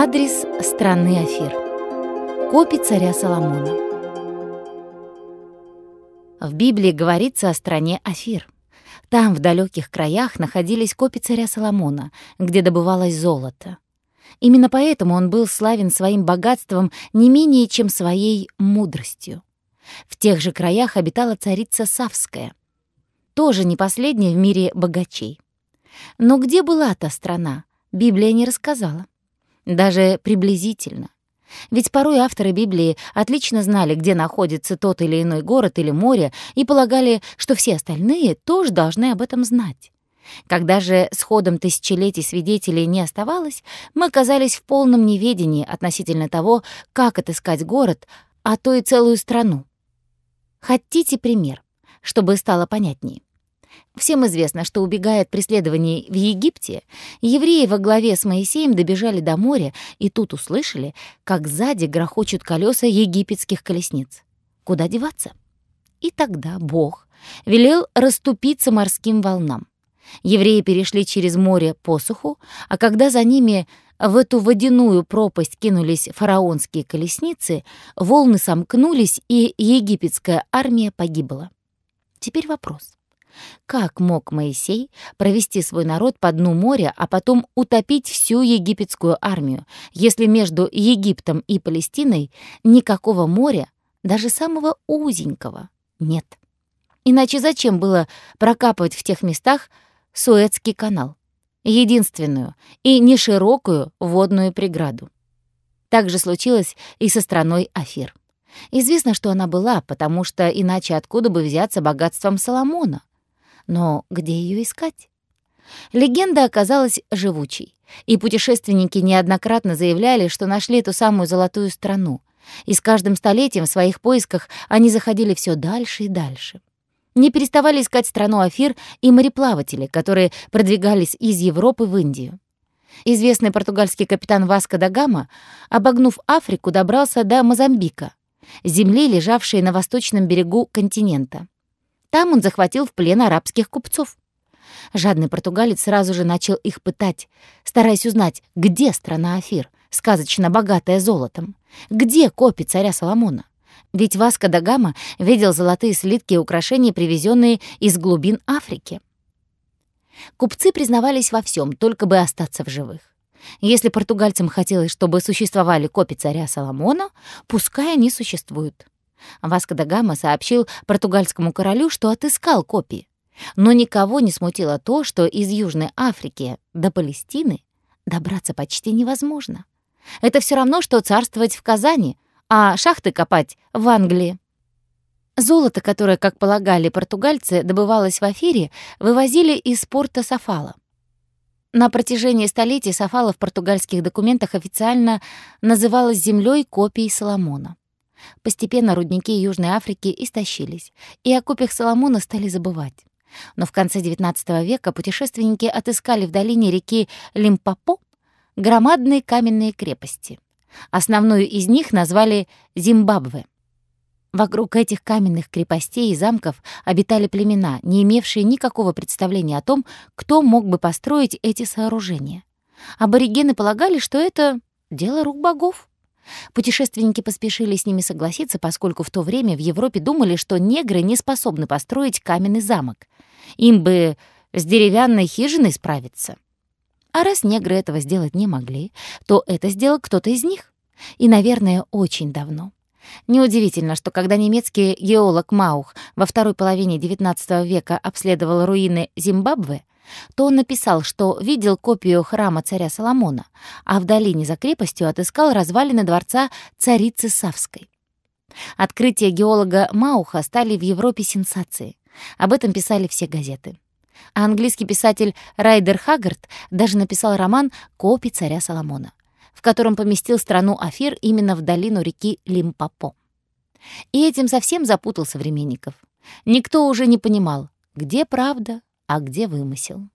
Адрес страны Афир. Копи царя Соломона. В Библии говорится о стране Афир. Там, в далеких краях, находились копи царя Соломона, где добывалось золото. Именно поэтому он был славен своим богатством не менее, чем своей мудростью. В тех же краях обитала царица Савская, тоже не последняя в мире богачей. Но где была та страна, Библия не рассказала. Даже приблизительно. Ведь порой авторы Библии отлично знали, где находится тот или иной город или море, и полагали, что все остальные тоже должны об этом знать. Когда же с ходом тысячелетий свидетелей не оставалось, мы оказались в полном неведении относительно того, как отыскать город, а то и целую страну. Хотите пример, чтобы стало понятнее? Всем известно, что, убегая от преследований в Египте, евреи во главе с Моисеем добежали до моря и тут услышали, как сзади грохочут колеса египетских колесниц. Куда деваться? И тогда Бог велел расступиться морским волнам. Евреи перешли через море посуху, а когда за ними в эту водяную пропасть кинулись фараонские колесницы, волны сомкнулись, и египетская армия погибла. Теперь вопрос. Как мог Моисей провести свой народ по дну моря, а потом утопить всю египетскую армию, если между Египтом и Палестиной никакого моря, даже самого узенького, нет? Иначе зачем было прокапывать в тех местах Суэцкий канал, единственную и неширокую водную преграду? Так же случилось и со страной Афир. Известно, что она была, потому что иначе откуда бы взяться богатством Соломона? Но где ее искать? Легенда оказалась живучей, и путешественники неоднократно заявляли, что нашли эту самую золотую страну. И с каждым столетием в своих поисках они заходили все дальше и дальше. Не переставали искать страну Афир и мореплаватели, которые продвигались из Европы в Индию. Известный португальский капитан Васко да Гама, обогнув Африку, добрался до Мозамбика, земли, лежавшей на восточном берегу континента. Там он захватил в плен арабских купцов. Жадный португалец сразу же начал их пытать, стараясь узнать, где страна Афир, сказочно богатая золотом, где копи царя Соломона. Ведь Васко да Гама видел золотые слитки и украшения, привезенные из глубин Африки. Купцы признавались во всем, только бы остаться в живых. Если португальцам хотелось, чтобы существовали копи царя Соломона, пускай они существуют. Васко да Гама сообщил португальскому королю, что отыскал копии. Но никого не смутило то, что из Южной Африки до Палестины добраться почти невозможно. Это все равно, что царствовать в Казани, а шахты копать в Англии. Золото, которое, как полагали португальцы, добывалось в Афире, вывозили из порта Сафала. На протяжении столетий Сафала в португальских документах официально называлась землей копий Соломона. Постепенно рудники Южной Африки истощились, и о копиях Соломона стали забывать. Но в конце XIX века путешественники отыскали в долине реки Лимпопо громадные каменные крепости. Основную из них назвали Зимбабве. Вокруг этих каменных крепостей и замков обитали племена, не имевшие никакого представления о том, кто мог бы построить эти сооружения. Аборигены полагали, что это дело рук богов. Путешественники поспешили с ними согласиться, поскольку в то время в Европе думали, что негры не способны построить каменный замок. Им бы с деревянной хижиной справиться. А раз негры этого сделать не могли, то это сделал кто-то из них. И, наверное, очень давно. Неудивительно, что когда немецкий геолог Маух во второй половине XIX века обследовал руины Зимбабве, то он написал, что видел копию храма царя Соломона, а в долине за крепостью отыскал развалины дворца царицы Савской. Открытия геолога Мауха стали в Европе сенсацией. Об этом писали все газеты. А английский писатель Райдер Хаггард даже написал роман «Копи царя Соломона», в котором поместил страну Афир именно в долину реки Лимпопо. И этим совсем запутал современников. Никто уже не понимал, где правда, а где вымысел.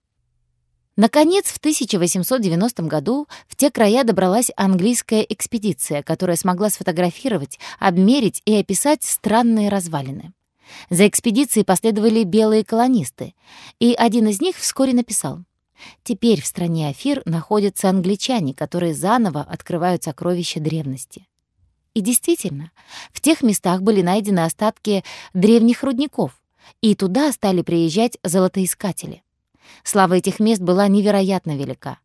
Наконец, в 1890 году в те края добралась английская экспедиция, которая смогла сфотографировать, обмерить и описать странные развалины. За экспедицией последовали белые колонисты, и один из них вскоре написал Теперь в стране Афир находятся англичане, которые заново открывают сокровища древности. И действительно, в тех местах были найдены остатки древних рудников, и туда стали приезжать золотоискатели. Слава этих мест была невероятно велика.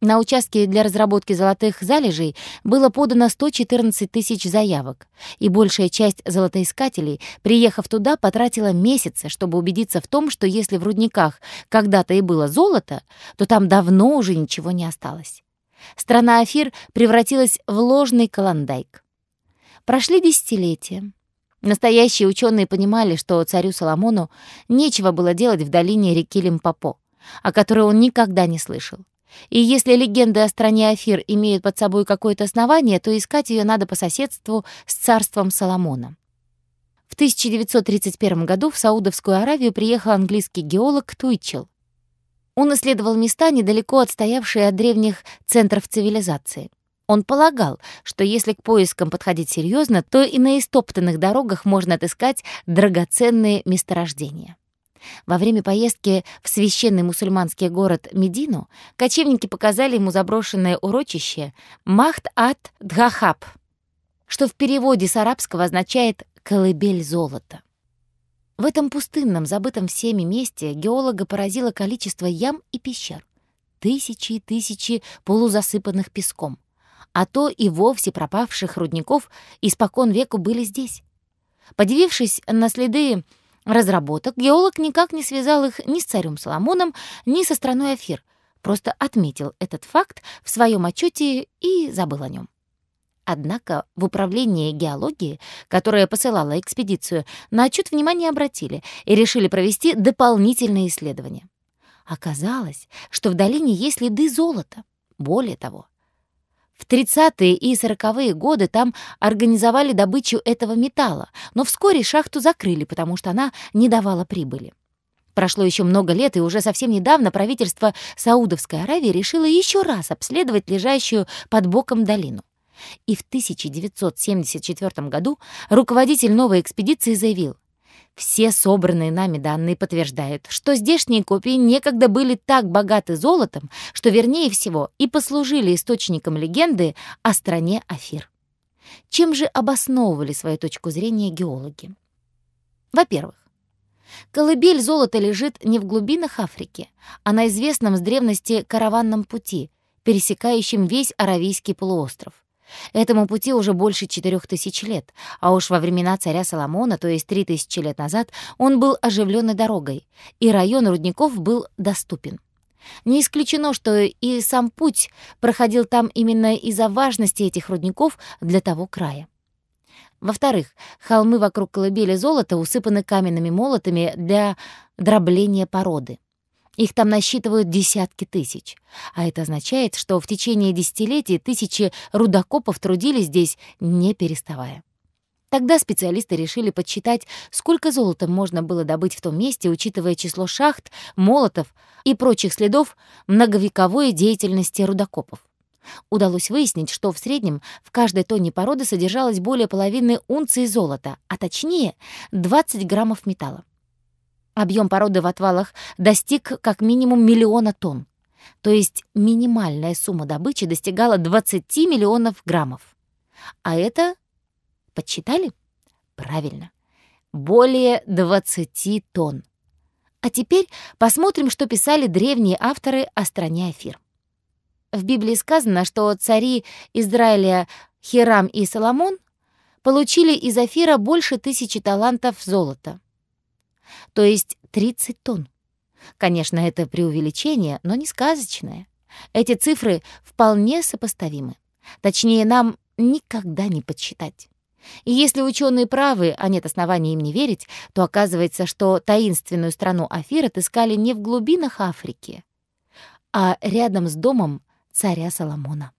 На участке для разработки золотых залежей было подано 114 тысяч заявок, и большая часть золотоискателей, приехав туда, потратила месяцы, чтобы убедиться в том, что если в рудниках когда-то и было золото, то там давно уже ничего не осталось. Страна Афир превратилась в ложный каландайк. Прошли десятилетия. Настоящие ученые понимали, что царю Соломону нечего было делать в долине реки Лимпопо, о которой он никогда не слышал. И если легенды о стране Афир имеют под собой какое-то основание, то искать ее надо по соседству с царством Соломона. В 1931 году в Саудовскую Аравию приехал английский геолог Туичел. Он исследовал места, недалеко отстоявшие от древних центров цивилизации. Он полагал, что если к поискам подходить серьезно, то и на истоптанных дорогах можно отыскать драгоценные месторождения. Во время поездки в священный мусульманский город Медину кочевники показали ему заброшенное урочище Махт-ат-Дхахаб, что в переводе с арабского означает «колыбель золота». В этом пустынном, забытом всеми месте геолога поразило количество ям и пещер. Тысячи и тысячи полузасыпанных песком. А то и вовсе пропавших рудников испокон веку были здесь. Подивившись на следы разработок, геолог никак не связал их ни с царем Соломоном, ни со страной Афир, просто отметил этот факт в своем отчете и забыл о нем. Однако в управлении геологии, которое посылало экспедицию, на отчет внимание обратили и решили провести дополнительные исследования. Оказалось, что в долине есть следы золота. Более того, в 30-е и 40-е годы там организовали добычу этого металла, но вскоре шахту закрыли, потому что она не давала прибыли. Прошло еще много лет, и уже совсем недавно правительство Саудовской Аравии решило еще раз обследовать лежащую под боком долину. И в 1974 году руководитель новой экспедиции заявил, все собранные нами данные подтверждают, что здешние копии некогда были так богаты золотом, что, вернее всего, и послужили источником легенды о стране Афир. Чем же обосновывали свою точку зрения геологи? Во-первых, колыбель золота лежит не в глубинах Африки, а на известном с древности караванном пути, пересекающем весь Аравийский полуостров. Этому пути уже больше четырех тысяч лет, а уж во времена царя Соломона, то есть три тысячи лет назад, он был оживленной дорогой, и район рудников был доступен. Не исключено, что и сам путь проходил там именно из-за важности этих рудников для того края. Во-вторых, холмы вокруг колыбели золота усыпаны каменными молотами для дробления породы. Их там насчитывают десятки тысяч. А это означает, что в течение десятилетий тысячи рудокопов трудились здесь, не переставая. Тогда специалисты решили подсчитать, сколько золота можно было добыть в том месте, учитывая число шахт, молотов и прочих следов многовековой деятельности рудокопов. Удалось выяснить, что в среднем в каждой тонне породы содержалось более половины унции золота, а точнее 20 граммов металла. Объем породы в отвалах достиг как минимум миллиона тонн. То есть минимальная сумма добычи достигала 20 миллионов граммов. А это... Подсчитали? Правильно. Более 20 тонн. А теперь посмотрим, что писали древние авторы о стране Афир. В Библии сказано, что цари Израиля Хирам и Соломон получили из Афира больше тысячи талантов золота то есть 30 тонн. Конечно, это преувеличение, но не сказочное. Эти цифры вполне сопоставимы. Точнее, нам никогда не подсчитать. И если ученые правы, а нет оснований им не верить, то оказывается, что таинственную страну Афир отыскали не в глубинах Африки, а рядом с домом царя Соломона.